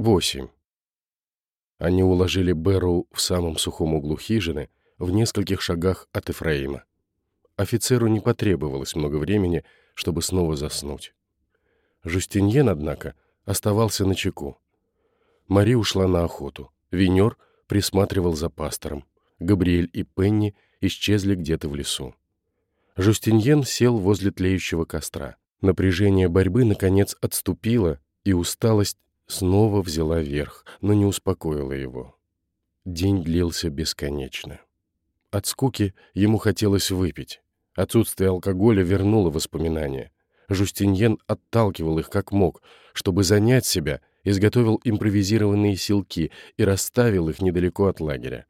8. Они уложили Беру в самом сухом углу хижины, в нескольких шагах от Эфраима. Офицеру не потребовалось много времени, чтобы снова заснуть. Жустиньен, однако, оставался на чеку. Мари ушла на охоту. Винер присматривал за пастором. Габриэль и Пенни исчезли где-то в лесу. Жустиньен сел возле тлеющего костра. Напряжение борьбы, наконец, отступило, и усталость снова взяла верх, но не успокоила его. День длился бесконечно. От скуки ему хотелось выпить. Отсутствие алкоголя вернуло воспоминания. Жустиньен отталкивал их как мог, чтобы занять себя, изготовил импровизированные силки и расставил их недалеко от лагеря.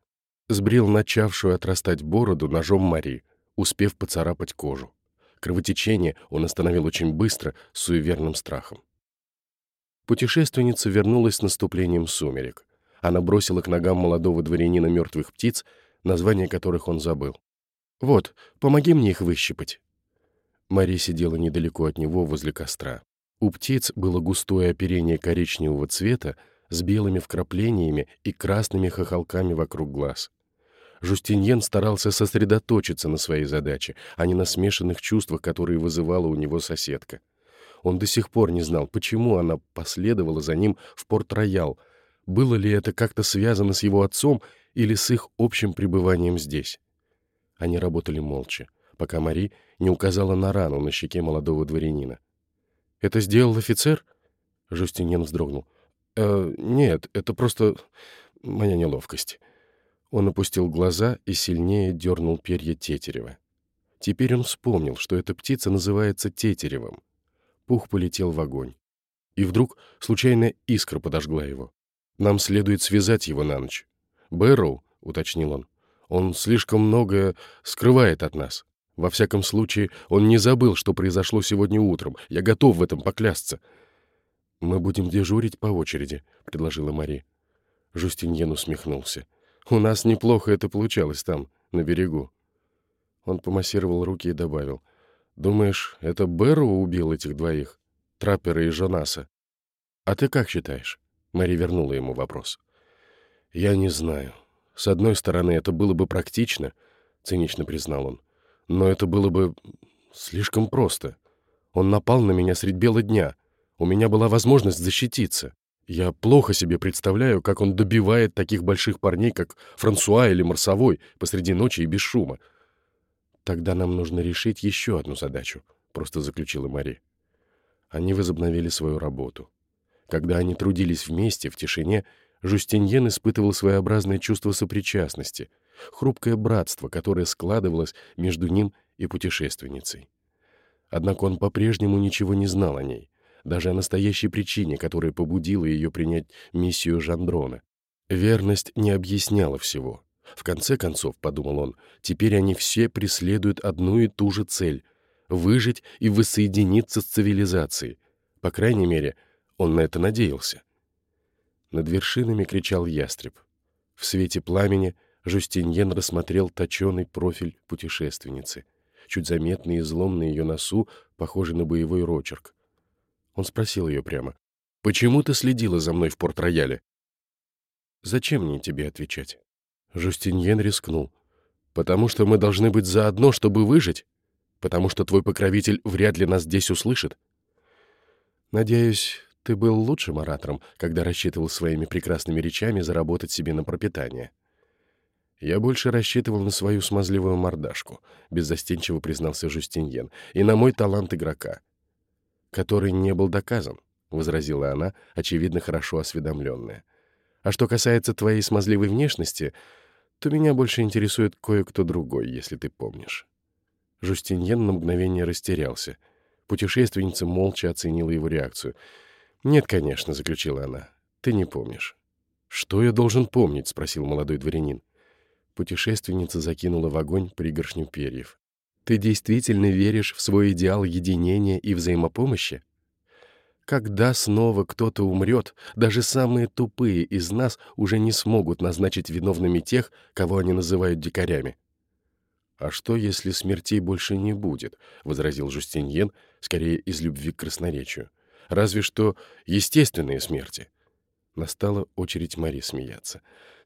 Сбрил начавшую отрастать бороду ножом Мари, успев поцарапать кожу. Кровотечение он остановил очень быстро, с суеверным страхом. Путешественница вернулась с наступлением сумерек. Она бросила к ногам молодого дворянина мертвых птиц, название которых он забыл. «Вот, помоги мне их выщипать». Мария сидела недалеко от него возле костра. У птиц было густое оперение коричневого цвета с белыми вкраплениями и красными хохолками вокруг глаз. Жустиньен старался сосредоточиться на своей задаче, а не на смешанных чувствах, которые вызывала у него соседка. Он до сих пор не знал, почему она последовала за ним в Порт-Роял. Было ли это как-то связано с его отцом или с их общим пребыванием здесь? Они работали молча, пока Мари не указала на рану на щеке молодого дворянина. «Это сделал офицер?» Жустиньен вздрогнул. «Э, «Нет, это просто моя неловкость». Он опустил глаза и сильнее дернул перья Тетерева. Теперь он вспомнил, что эта птица называется Тетеревым. Пух полетел в огонь. И вдруг случайная искра подожгла его. «Нам следует связать его на ночь». «Бэрроу», — уточнил он, — «он слишком многое скрывает от нас. Во всяком случае, он не забыл, что произошло сегодня утром. Я готов в этом поклясться». «Мы будем дежурить по очереди», — предложила Мари. Жустиньен усмехнулся. «У нас неплохо это получалось там, на берегу». Он помассировал руки и добавил. Думаешь, это Бэрроу убил этих двоих? Траппера и Жонаса? А ты как считаешь? Мэри вернула ему вопрос. Я не знаю. С одной стороны, это было бы практично, цинично признал он. Но это было бы слишком просто. Он напал на меня средь бела дня. У меня была возможность защититься. Я плохо себе представляю, как он добивает таких больших парней, как Франсуа или Марсовой, посреди ночи и без шума. «Тогда нам нужно решить еще одну задачу», — просто заключила Мари. Они возобновили свою работу. Когда они трудились вместе, в тишине, Жустиньен испытывал своеобразное чувство сопричастности, хрупкое братство, которое складывалось между ним и путешественницей. Однако он по-прежнему ничего не знал о ней, даже о настоящей причине, которая побудила ее принять миссию Жандрона. Верность не объясняла всего. В конце концов, — подумал он, — теперь они все преследуют одну и ту же цель — выжить и воссоединиться с цивилизацией. По крайней мере, он на это надеялся. Над вершинами кричал ястреб. В свете пламени Жустиньен рассмотрел точеный профиль путешественницы, чуть заметный излом на ее носу, похожий на боевой рочерк. Он спросил ее прямо, «Почему ты следила за мной в Порт-Рояле?» «Зачем мне тебе отвечать?» Жустиньен рискнул. «Потому что мы должны быть заодно, чтобы выжить? Потому что твой покровитель вряд ли нас здесь услышит?» «Надеюсь, ты был лучшим оратором, когда рассчитывал своими прекрасными речами заработать себе на пропитание». «Я больше рассчитывал на свою смазливую мордашку», — беззастенчиво признался Жустиньен, «и на мой талант игрока, который не был доказан», — возразила она, очевидно, хорошо осведомленная. «А что касается твоей смазливой внешности, то меня больше интересует кое-кто другой, если ты помнишь». Жустиньен на мгновение растерялся. Путешественница молча оценила его реакцию. «Нет, конечно», — заключила она, — «ты не помнишь». «Что я должен помнить?» — спросил молодой дворянин. Путешественница закинула в огонь пригоршню перьев. «Ты действительно веришь в свой идеал единения и взаимопомощи?» Когда снова кто-то умрет, даже самые тупые из нас уже не смогут назначить виновными тех, кого они называют дикарями. «А что, если смертей больше не будет?» — возразил Жустиньен, скорее из любви к красноречию. «Разве что естественные смерти. Настала очередь Мари смеяться.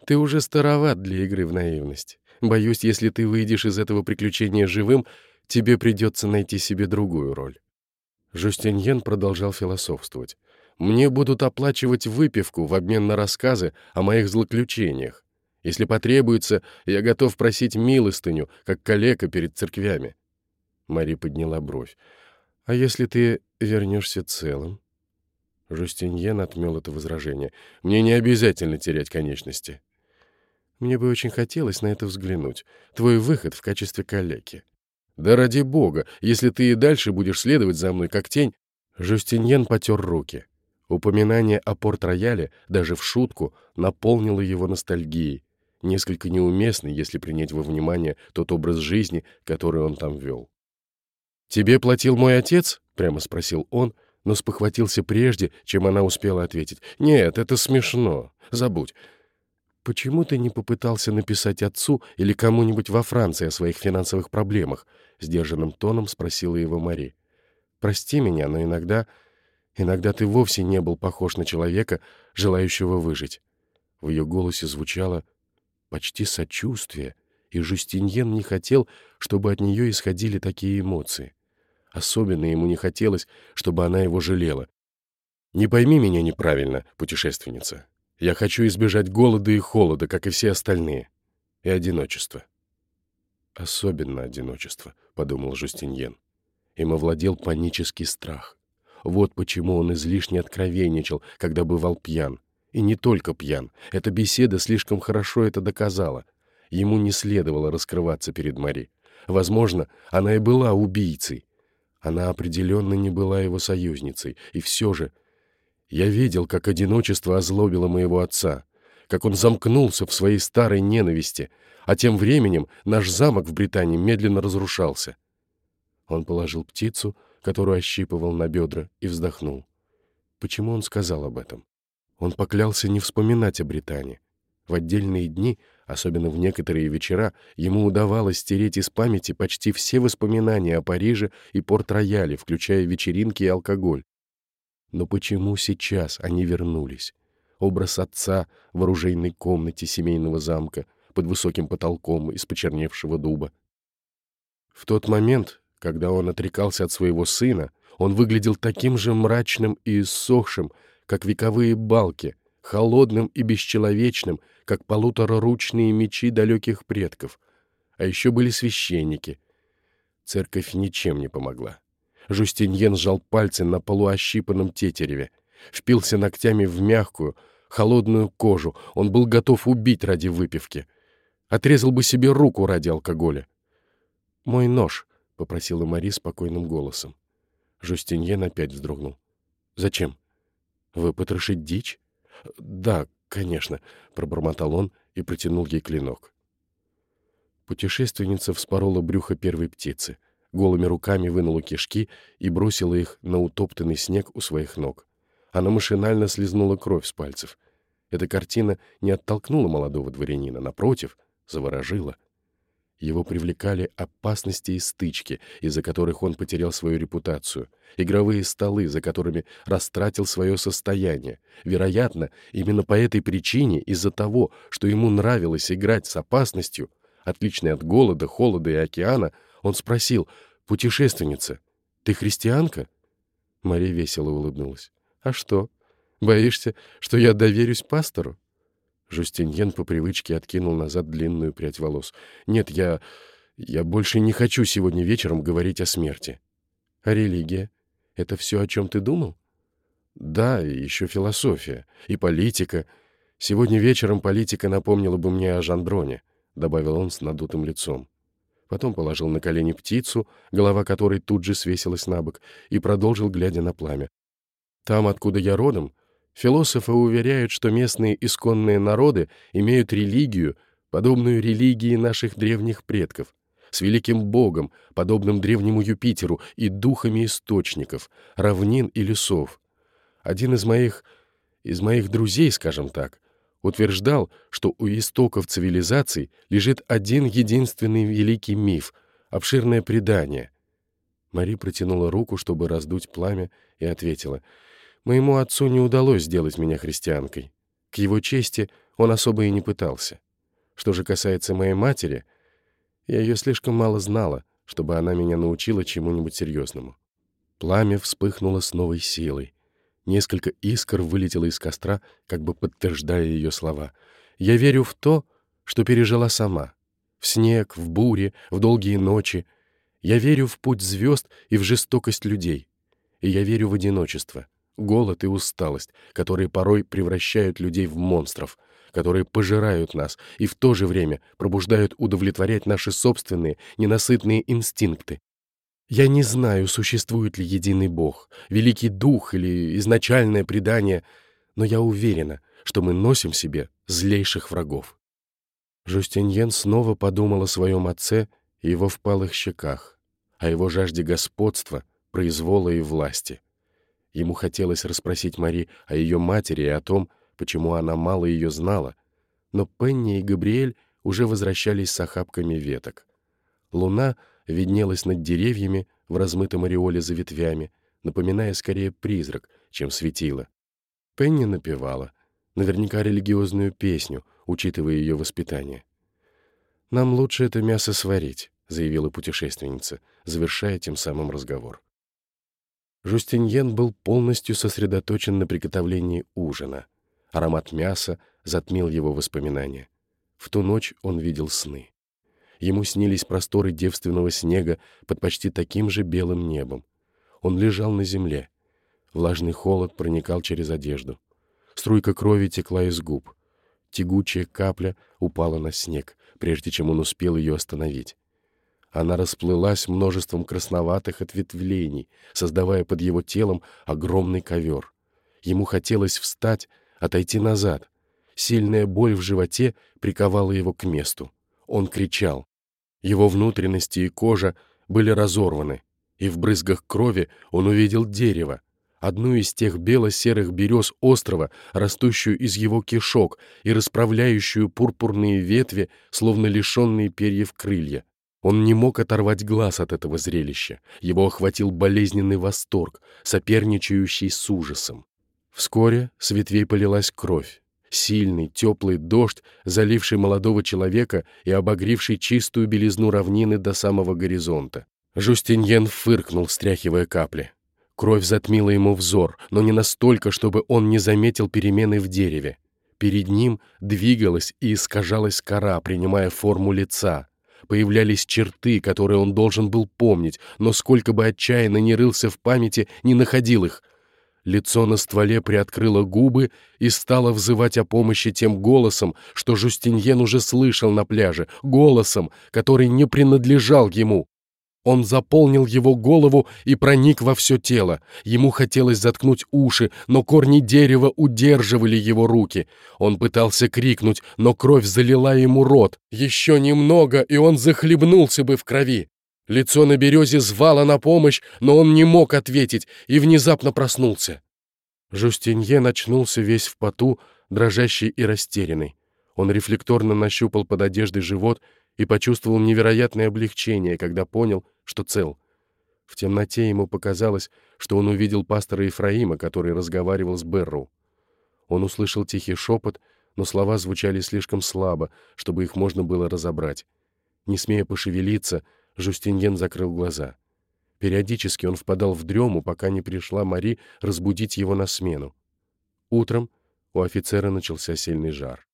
«Ты уже староват для игры в наивность. Боюсь, если ты выйдешь из этого приключения живым, тебе придется найти себе другую роль». Жустиньен продолжал философствовать. «Мне будут оплачивать выпивку в обмен на рассказы о моих злоключениях. Если потребуется, я готов просить милостыню, как калека перед церквями». Мари подняла бровь. «А если ты вернешься целым?» Жустиньен отмел это возражение. «Мне не обязательно терять конечности». «Мне бы очень хотелось на это взглянуть. Твой выход в качестве калеки». «Да ради бога, если ты и дальше будешь следовать за мной как тень...» Жустиньен потер руки. Упоминание о порт-рояле, даже в шутку, наполнило его ностальгией, несколько неуместной, если принять во внимание тот образ жизни, который он там вел. «Тебе платил мой отец?» — прямо спросил он, но спохватился прежде, чем она успела ответить. «Нет, это смешно. Забудь. «Почему ты не попытался написать отцу или кому-нибудь во Франции о своих финансовых проблемах?» — сдержанным тоном спросила его Мари. «Прости меня, но иногда... Иногда ты вовсе не был похож на человека, желающего выжить». В ее голосе звучало почти сочувствие, и Жустиньен не хотел, чтобы от нее исходили такие эмоции. Особенно ему не хотелось, чтобы она его жалела. «Не пойми меня неправильно, путешественница. Я хочу избежать голода и холода, как и все остальные. И одиночества. Особенно одиночество, — подумал Жустиньен. Им овладел панический страх. Вот почему он излишне откровенничал, когда бывал пьян. И не только пьян. Эта беседа слишком хорошо это доказала. Ему не следовало раскрываться перед Мари. Возможно, она и была убийцей. Она определенно не была его союзницей, и все же я видел, как одиночество озлобило моего отца, как он замкнулся в своей старой ненависти, а тем временем наш замок в Британии медленно разрушался. Он положил птицу, которую ощипывал на бедра, и вздохнул. Почему он сказал об этом? Он поклялся не вспоминать о Британии. В отдельные дни, особенно в некоторые вечера, ему удавалось стереть из памяти почти все воспоминания о Париже и Порт-Рояле, включая вечеринки и алкоголь. Но почему сейчас они вернулись? Образ отца в оружейной комнате семейного замка под высоким потолком из почерневшего дуба. В тот момент, когда он отрекался от своего сына, он выглядел таким же мрачным и иссохшим, как вековые балки, холодным и бесчеловечным, как полутораручные мечи далеких предков. А еще были священники. Церковь ничем не помогла. Жустиньен сжал пальцы на полуощипанном тетереве, впился ногтями в мягкую, холодную кожу. Он был готов убить ради выпивки. Отрезал бы себе руку ради алкоголя. «Мой нож», — попросила Мари спокойным голосом. Жустиньен опять вздрогнул. «Зачем? Вы потрошить дичь?» «Да, конечно», — пробормотал он и протянул ей клинок. Путешественница вспорола брюхо первой птицы — голыми руками вынула кишки и бросила их на утоптанный снег у своих ног. Она машинально слезнула кровь с пальцев. Эта картина не оттолкнула молодого дворянина, напротив, заворожила. Его привлекали опасности и стычки, из-за которых он потерял свою репутацию, игровые столы, за которыми растратил свое состояние. Вероятно, именно по этой причине, из-за того, что ему нравилось играть с опасностью, отличной от голода, холода и океана, он спросил, «Путешественница, ты христианка?» Мария весело улыбнулась. «А что, боишься, что я доверюсь пастору?» Жустиньен по привычке откинул назад длинную прядь волос. «Нет, я... я больше не хочу сегодня вечером говорить о смерти». «А религия? Это все, о чем ты думал?» «Да, и еще философия, и политика. Сегодня вечером политика напомнила бы мне о Жандроне», — добавил он с надутым лицом потом положил на колени птицу, голова которой тут же свесилась на бок, и продолжил, глядя на пламя. «Там, откуда я родом, философы уверяют, что местные исконные народы имеют религию, подобную религии наших древних предков, с великим богом, подобным древнему Юпитеру, и духами источников, равнин и лесов. Один из моих... из моих друзей, скажем так, утверждал, что у истоков цивилизаций лежит один единственный великий миф, обширное предание. Мари протянула руку, чтобы раздуть пламя, и ответила, «Моему отцу не удалось сделать меня христианкой. К его чести он особо и не пытался. Что же касается моей матери, я ее слишком мало знала, чтобы она меня научила чему-нибудь серьезному. Пламя вспыхнуло с новой силой. Несколько искр вылетело из костра, как бы подтверждая ее слова. «Я верю в то, что пережила сама. В снег, в буре, в долгие ночи. Я верю в путь звезд и в жестокость людей. И я верю в одиночество, голод и усталость, которые порой превращают людей в монстров, которые пожирают нас и в то же время пробуждают удовлетворять наши собственные ненасытные инстинкты. Я не знаю, существует ли единый Бог, великий дух или изначальное предание, но я уверена, что мы носим себе злейших врагов. Жустиньен снова подумал о своем отце и его впалых щеках, о его жажде господства, произвола и власти. Ему хотелось расспросить Мари о ее матери и о том, почему она мало ее знала, но Пенни и Габриэль уже возвращались с охапками веток. Луна виднелась над деревьями в размытом ореоле за ветвями, напоминая скорее призрак, чем светило. Пенни напевала, наверняка религиозную песню, учитывая ее воспитание. «Нам лучше это мясо сварить», — заявила путешественница, завершая тем самым разговор. Жустиньен был полностью сосредоточен на приготовлении ужина. Аромат мяса затмил его воспоминания. В ту ночь он видел сны. Ему снились просторы девственного снега под почти таким же белым небом. Он лежал на земле. Влажный холод проникал через одежду. Струйка крови текла из губ. Тягучая капля упала на снег, прежде чем он успел ее остановить. Она расплылась множеством красноватых ответвлений, создавая под его телом огромный ковер. Ему хотелось встать, отойти назад. Сильная боль в животе приковала его к месту. Он кричал. Его внутренности и кожа были разорваны, и в брызгах крови он увидел дерево, одну из тех бело-серых берез острова, растущую из его кишок и расправляющую пурпурные ветви, словно лишенные перьев крылья. Он не мог оторвать глаз от этого зрелища. Его охватил болезненный восторг, соперничающий с ужасом. Вскоре с ветвей полилась кровь. Сильный, теплый дождь, заливший молодого человека и обогревший чистую белизну равнины до самого горизонта. Жустиньен фыркнул, стряхивая капли. Кровь затмила ему взор, но не настолько, чтобы он не заметил перемены в дереве. Перед ним двигалась и искажалась кора, принимая форму лица. Появлялись черты, которые он должен был помнить, но сколько бы отчаянно не рылся в памяти, не находил их. Лицо на стволе приоткрыло губы и стало взывать о помощи тем голосом, что Жустиньен уже слышал на пляже, голосом, который не принадлежал ему. Он заполнил его голову и проник во все тело. Ему хотелось заткнуть уши, но корни дерева удерживали его руки. Он пытался крикнуть, но кровь залила ему рот. Еще немного, и он захлебнулся бы в крови. Лицо на березе звало на помощь, но он не мог ответить и внезапно проснулся. Жустинье начнулся весь в поту, дрожащий и растерянный. Он рефлекторно нащупал под одеждой живот и почувствовал невероятное облегчение, когда понял, что цел. В темноте ему показалось, что он увидел пастора Ефраима, который разговаривал с Берру. Он услышал тихий шепот, но слова звучали слишком слабо, чтобы их можно было разобрать. Не смея пошевелиться, Жустиньен закрыл глаза. Периодически он впадал в дрему, пока не пришла Мари разбудить его на смену. Утром у офицера начался сильный жар.